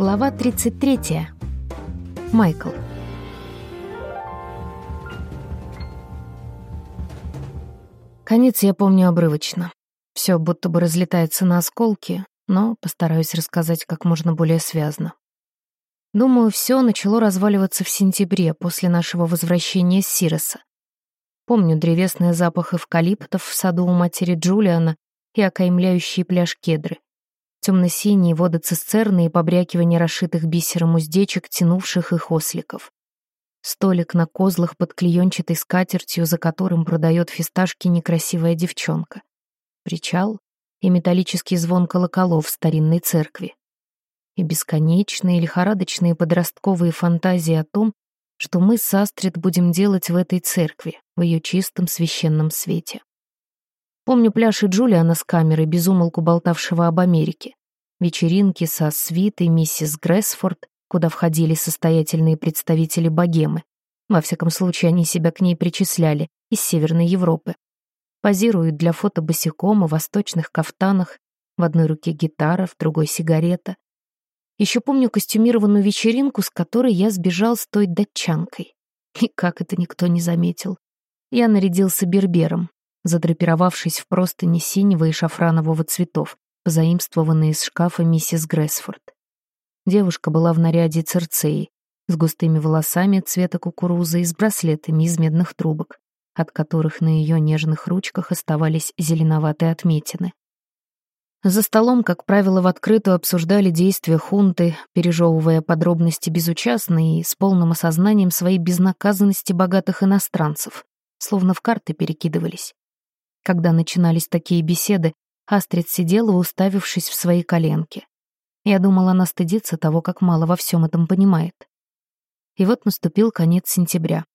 Глава 33. Майкл. Конец я помню обрывочно. Все будто бы разлетается на осколки, но постараюсь рассказать как можно более связно. Думаю, все начало разваливаться в сентябре после нашего возвращения с Сироса. Помню древесный запах эвкалиптов в саду у матери Джулиана и окаймляющий пляж кедры темно-синие воды цистерны и побрякивание расшитых бисером уздечек, тянувших их осликов. Столик на козлах под клеенчатой скатертью, за которым продает фисташки некрасивая девчонка. Причал и металлический звон колоколов в старинной церкви. И бесконечные лихорадочные подростковые фантазии о том, что мы с Астрид будем делать в этой церкви, в ее чистом священном свете. Помню пляж и Джулиана с камерой, безумолку болтавшего об Америке. Вечеринки со свитой миссис Грессфорд, куда входили состоятельные представители богемы. Во всяком случае, они себя к ней причисляли, из Северной Европы. Позируют для фото босиком в восточных кафтанах, в одной руке гитара, в другой сигарета. Еще помню костюмированную вечеринку, с которой я сбежал с той датчанкой. И как это никто не заметил. Я нарядился бербером, задрапировавшись в простыни синего и шафранового цветов, позаимствованные из шкафа миссис Грессфорд. Девушка была в наряде церцеи, с густыми волосами цвета кукурузы и с браслетами из медных трубок, от которых на ее нежных ручках оставались зеленоватые отметины. За столом, как правило, в открытую обсуждали действия хунты, пережевывая подробности безучастно и с полным осознанием своей безнаказанности богатых иностранцев, словно в карты перекидывались. Когда начинались такие беседы, Астрид сидела, уставившись в свои коленки. Я думала, она стыдится того, как мало во всем этом понимает. И вот наступил конец сентября.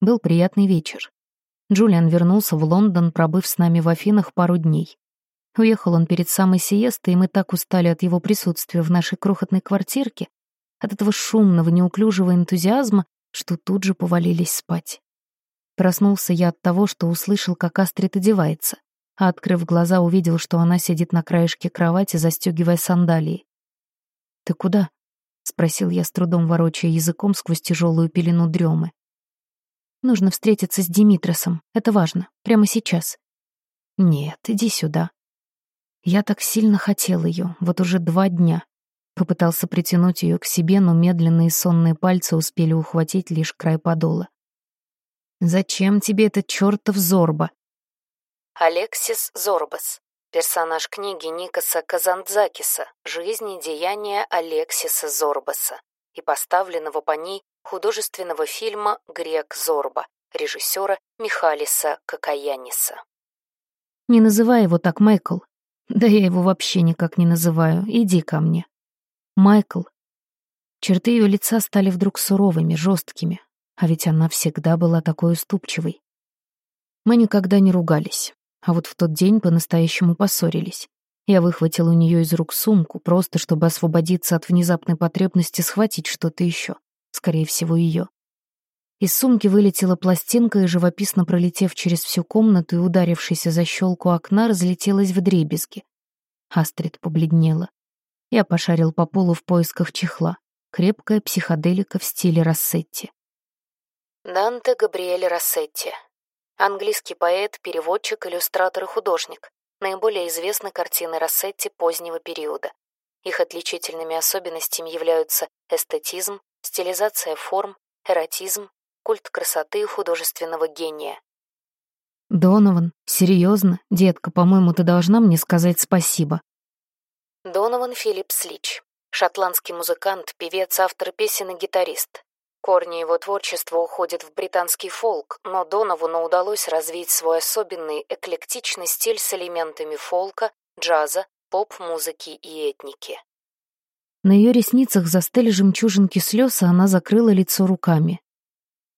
Был приятный вечер. Джулиан вернулся в Лондон, пробыв с нами в Афинах пару дней. Уехал он перед самой сиестой, и мы так устали от его присутствия в нашей крохотной квартирке, от этого шумного, неуклюжего энтузиазма, что тут же повалились спать. Проснулся я от того, что услышал, как Астрид одевается, а, открыв глаза, увидел, что она сидит на краешке кровати, застегивая сандалии. «Ты куда?» — спросил я с трудом, ворочая языком сквозь тяжелую пелену дремы. «Нужно встретиться с Димитросом. Это важно. Прямо сейчас». «Нет, иди сюда». Я так сильно хотел ее, вот уже два дня. Попытался притянуть ее к себе, но медленные сонные пальцы успели ухватить лишь край подола. Зачем тебе этот чертов Зорба? Алексис Зорбас. Персонаж книги Никаса Казандзакиса «Жизнь и деяния Алексиса Зорбаса» и поставленного по ней художественного фильма «Грек Зорба» режиссера Михалиса Кокаяниса. «Не называй его так, Майкл. Да я его вообще никак не называю. Иди ко мне». «Майкл». Черты ее лица стали вдруг суровыми, жесткими, а ведь она всегда была такой уступчивой. Мы никогда не ругались, а вот в тот день по-настоящему поссорились. Я выхватил у нее из рук сумку, просто чтобы освободиться от внезапной потребности схватить что-то еще, скорее всего, ее. Из сумки вылетела пластинка и, живописно пролетев через всю комнату и ударившись за щелку окна, разлетелась в дребезги. Астрид побледнела. Я пошарил по полу в поисках чехла. Крепкая психоделика в стиле Рассетти. Данте Габриэль Рассетти. Английский поэт, переводчик, иллюстратор и художник. Наиболее известны картины Рассетти позднего периода. Их отличительными особенностями являются эстетизм, стилизация форм, эротизм, культ красоты и художественного гения. «Донован, серьезно? Детка, по-моему, ты должна мне сказать спасибо». Донован Филипп Слич. Шотландский музыкант, певец, автор песен и гитарист. Корни его творчества уходят в британский фолк, но Доновану удалось развить свой особенный эклектичный стиль с элементами фолка, джаза, поп-музыки и этники. На ее ресницах застыли жемчужинки слез, а она закрыла лицо руками.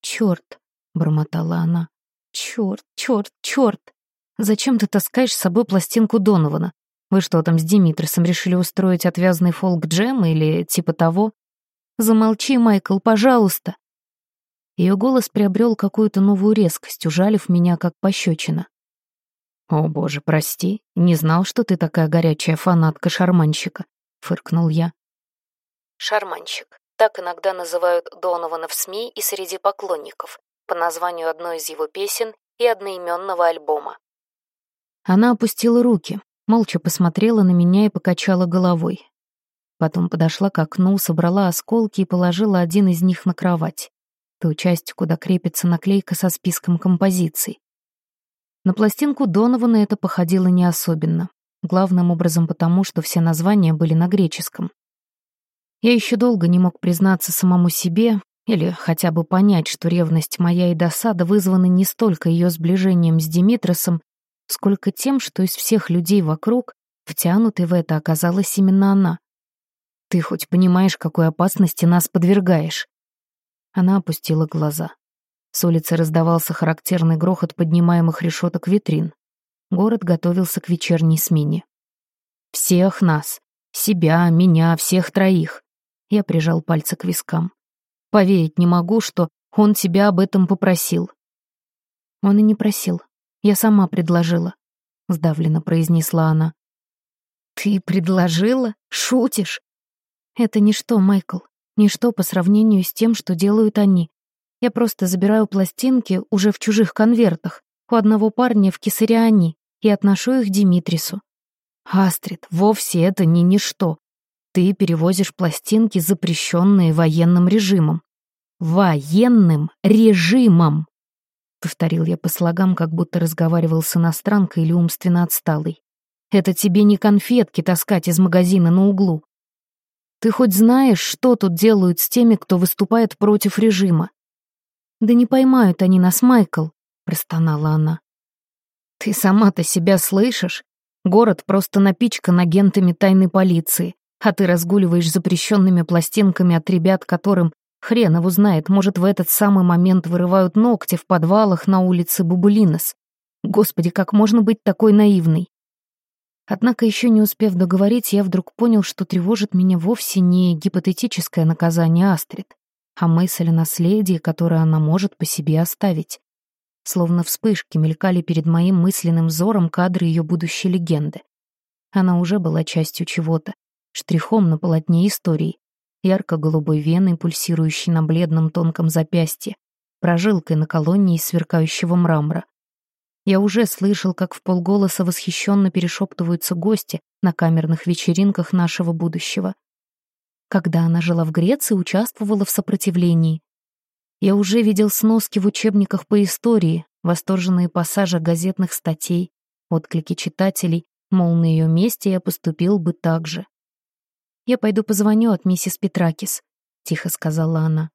«Черт!» — бормотала она. «Черт, черт, черт! Зачем ты таскаешь с собой пластинку Донована? Вы что там с Димитросом решили устроить отвязный фолк-джем или типа того?» Замолчи, Майкл, пожалуйста. Ее голос приобрел какую-то новую резкость, ужалив меня как пощечина. «О, боже, прости, не знал, что ты такая горячая фанатка шарманщика», — фыркнул я. Шарманщик. Так иногда называют Донована в СМИ и среди поклонников, по названию одной из его песен и одноименного альбома. Она опустила руки, молча посмотрела на меня и покачала головой. Потом подошла к окну, собрала осколки и положила один из них на кровать, ту часть, куда крепится наклейка со списком композиций. На пластинку Донована это походило не особенно, главным образом потому, что все названия были на греческом. Я еще долго не мог признаться самому себе или хотя бы понять, что ревность моя и досада вызваны не столько ее сближением с Димитросом, сколько тем, что из всех людей вокруг втянутой в это оказалась именно она. «Ты хоть понимаешь, какой опасности нас подвергаешь?» Она опустила глаза. С улицы раздавался характерный грохот поднимаемых решеток витрин. Город готовился к вечерней смене. «Всех нас. Себя, меня, всех троих. Я прижал пальцы к вискам. Поверить не могу, что он тебя об этом попросил. Он и не просил. Я сама предложила, сдавленно произнесла она. Ты предложила? Шутишь? Это ничто, Майкл. Ничто по сравнению с тем, что делают они. Я просто забираю пластинки уже в чужих конвертах у одного парня в Кесариане и отношу их Димитрису. Астрид, вовсе это не ничто. Ты перевозишь пластинки, запрещенные военным режимом. Военным режимом! Повторил я по слогам, как будто разговаривал с иностранкой или умственно отсталой. Это тебе не конфетки таскать из магазина на углу. Ты хоть знаешь, что тут делают с теми, кто выступает против режима? Да не поймают они нас, Майкл, простонала она. Ты сама-то себя слышишь? Город просто напичкан агентами тайной полиции а ты разгуливаешь запрещенными пластинками от ребят, которым, хрен его знает, может, в этот самый момент вырывают ногти в подвалах на улице Бабулинос. Господи, как можно быть такой наивной? Однако, еще не успев договорить, я вдруг понял, что тревожит меня вовсе не гипотетическое наказание Астрид, а мысль о наследии, которое она может по себе оставить. Словно вспышки мелькали перед моим мысленным взором кадры ее будущей легенды. Она уже была частью чего-то, штрихом на полотне истории, ярко-голубой веной, пульсирующей на бледном тонком запястье, прожилкой на колонне из сверкающего мрамора. Я уже слышал, как в полголоса восхищенно перешептываются гости на камерных вечеринках нашего будущего. Когда она жила в Греции, участвовала в сопротивлении. Я уже видел сноски в учебниках по истории, восторженные пассажи газетных статей, отклики читателей, мол, на ее месте я поступил бы так же. «Я пойду позвоню от миссис Петракис», — тихо сказала она.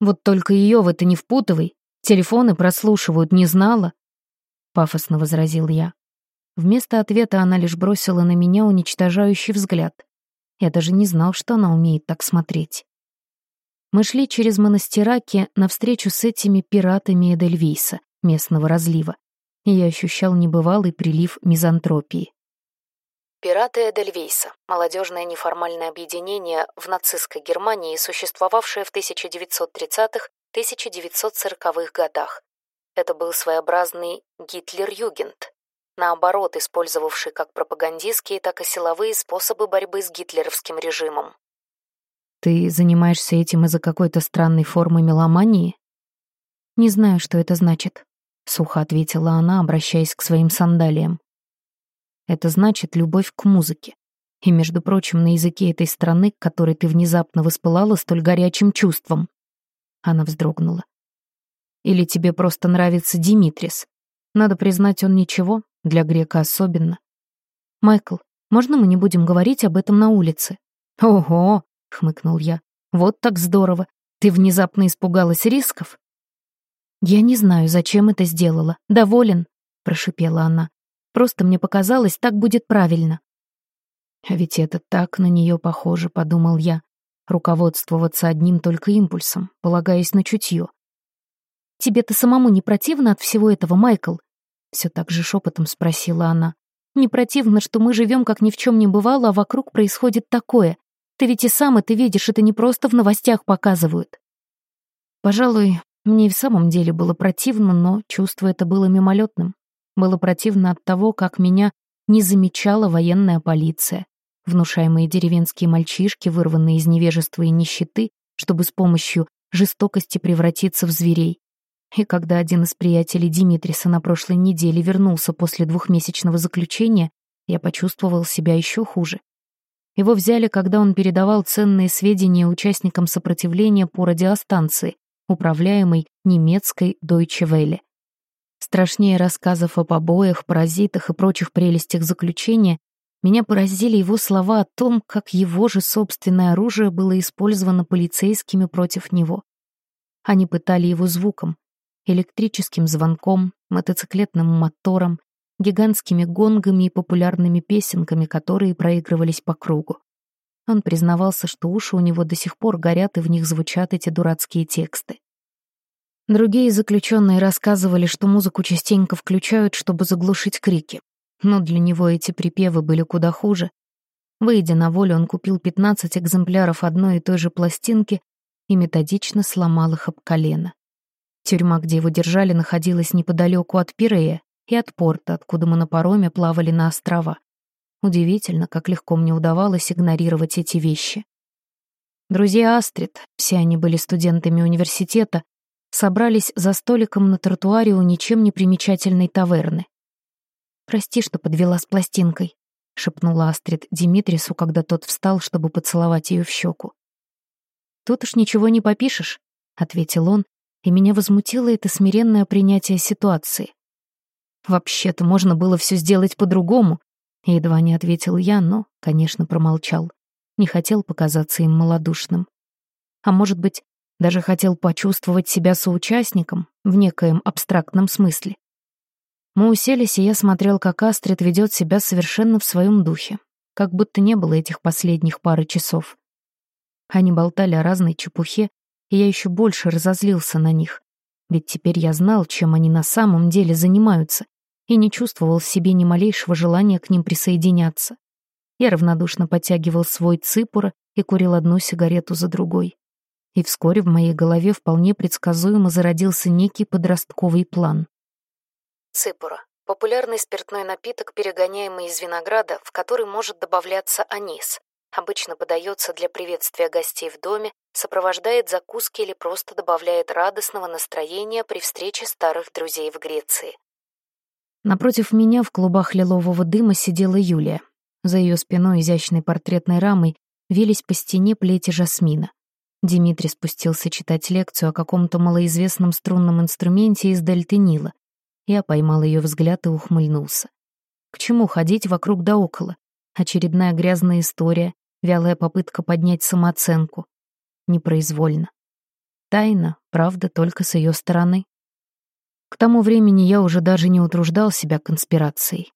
«Вот только ее в это не впутывай. Телефоны прослушивают, не знала?» Пафосно возразил я. Вместо ответа она лишь бросила на меня уничтожающий взгляд. Я даже не знал, что она умеет так смотреть. Мы шли через монастираки навстречу с этими пиратами Эдельвейса, местного разлива, и я ощущал небывалый прилив мизантропии. Пираты Эдельвейса – молодежное неформальное объединение в нацистской Германии, существовавшее в 1930-1940-х годах. Это был своеобразный Гитлер-Югент, наоборот, использовавший как пропагандистские, так и силовые способы борьбы с гитлеровским режимом. «Ты занимаешься этим из-за какой-то странной формы меломании?» «Не знаю, что это значит», — сухо ответила она, обращаясь к своим сандалиям. Это значит любовь к музыке. И, между прочим, на языке этой страны, к которой ты внезапно воспылала столь горячим чувством. Она вздрогнула. Или тебе просто нравится Димитрис? Надо признать, он ничего, для грека особенно. Майкл, можно мы не будем говорить об этом на улице? Ого, хмыкнул я. Вот так здорово. Ты внезапно испугалась рисков? Я не знаю, зачем это сделала. Доволен, прошипела она. Просто мне показалось, так будет правильно. А ведь это так на нее похоже, подумал я. Руководствоваться одним только импульсом, полагаясь на чутье. «Тебе-то самому не противно от всего этого, Майкл?» Все так же шепотом спросила она. «Не противно, что мы живем, как ни в чем не бывало, а вокруг происходит такое. Ты ведь и сам это видишь, это не просто в новостях показывают». Пожалуй, мне и в самом деле было противно, но чувство это было мимолетным. Было противно от того, как меня не замечала военная полиция. внушаемые деревенские мальчишки, вырванные из невежества и нищеты, чтобы с помощью жестокости превратиться в зверей. И когда один из приятелей Димитриса на прошлой неделе вернулся после двухмесячного заключения, я почувствовал себя еще хуже. Его взяли, когда он передавал ценные сведения участникам сопротивления по радиостанции, управляемой немецкой Deutsche Welle. Страшнее рассказов о побоях, паразитах и прочих прелестях заключения, меня поразили его слова о том, как его же собственное оружие было использовано полицейскими против него. Они пытали его звуком, электрическим звонком, мотоциклетным мотором, гигантскими гонгами и популярными песенками, которые проигрывались по кругу. Он признавался, что уши у него до сих пор горят, и в них звучат эти дурацкие тексты. Другие заключенные рассказывали, что музыку частенько включают, чтобы заглушить крики. Но для него эти припевы были куда хуже. Выйдя на волю, он купил 15 экземпляров одной и той же пластинки и методично сломал их об колено. Тюрьма, где его держали, находилась неподалеку от Пирея и от порта, откуда мы на пароме плавали на острова. Удивительно, как легко мне удавалось игнорировать эти вещи. Друзья Астрид, все они были студентами университета, собрались за столиком на тротуаре у ничем не примечательной таверны. «Прости, что подвела с пластинкой», — шепнула Астрид Димитрису, когда тот встал, чтобы поцеловать ее в щеку. «Тут уж ничего не попишешь», — ответил он, и меня возмутило это смиренное принятие ситуации. «Вообще-то можно было все сделать по-другому», — едва не ответил я, но, конечно, промолчал. Не хотел показаться им малодушным. А может быть, даже хотел почувствовать себя соучастником в некоем абстрактном смысле. Мы уселись, и я смотрел, как Астрид ведет себя совершенно в своем духе, как будто не было этих последних пары часов. Они болтали о разной чепухе, и я еще больше разозлился на них, ведь теперь я знал, чем они на самом деле занимаются, и не чувствовал в себе ни малейшего желания к ним присоединяться. Я равнодушно подтягивал свой ципура и курил одну сигарету за другой и вскоре в моей голове вполне предсказуемо зародился некий подростковый план. Ципура — популярный спиртной напиток, перегоняемый из винограда, в который может добавляться анис. Обычно подается для приветствия гостей в доме, сопровождает закуски или просто добавляет радостного настроения при встрече старых друзей в Греции. Напротив меня в клубах лилового дыма сидела Юлия. За ее спиной изящной портретной рамой вились по стене плети жасмина. Дмитрий спустился читать лекцию о каком-то малоизвестном струнном инструменте из дельты Нила. Я поймал ее взгляд и ухмыльнулся. К чему ходить вокруг да около? Очередная грязная история, вялая попытка поднять самооценку. Непроизвольно. Тайна, правда, только с ее стороны. К тому времени я уже даже не утруждал себя конспирацией.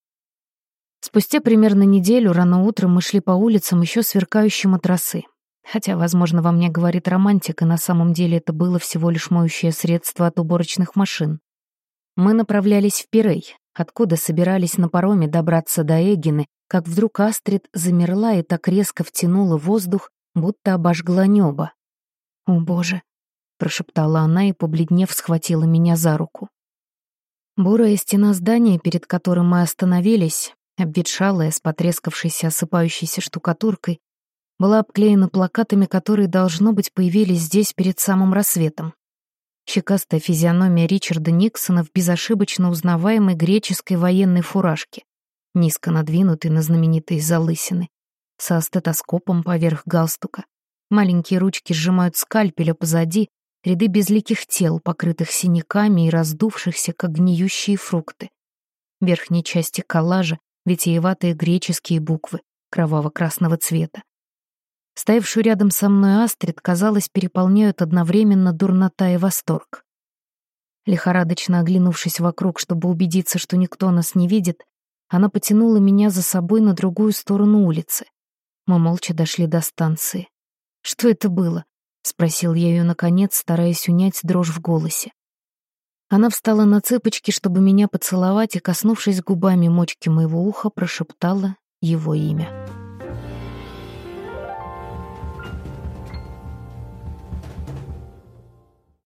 Спустя примерно неделю рано утром мы шли по улицам еще сверкающим от росы. Хотя, возможно, во мне говорит романтика, на самом деле это было всего лишь моющее средство от уборочных машин. Мы направлялись в Пирей, откуда собирались на пароме добраться до Эгины, как вдруг Астрид замерла и так резко втянула воздух, будто обожгла небо. «О, Боже!» — прошептала она и, побледнев, схватила меня за руку. Бурая стена здания, перед которым мы остановились, обветшалая, с потрескавшейся осыпающейся штукатуркой, была обклеена плакатами, которые, должно быть, появились здесь перед самым рассветом. Щекастая физиономия Ричарда Никсона в безошибочно узнаваемой греческой военной фуражке, низко надвинутой на знаменитые залысины, со стетоскопом поверх галстука. Маленькие ручки сжимают скальпеля позади, ряды безликих тел, покрытых синяками и раздувшихся, как гниющие фрукты. В верхней части коллажа витиеватые греческие буквы кроваво-красного цвета. Стоявшую рядом со мной Астрид, казалось, переполняют одновременно дурнота и восторг. Лихорадочно оглянувшись вокруг, чтобы убедиться, что никто нас не видит, она потянула меня за собой на другую сторону улицы. Мы молча дошли до станции. «Что это было?» — спросил я ее наконец, стараясь унять дрожь в голосе. Она встала на цыпочки, чтобы меня поцеловать, и, коснувшись губами мочки моего уха, прошептала его имя.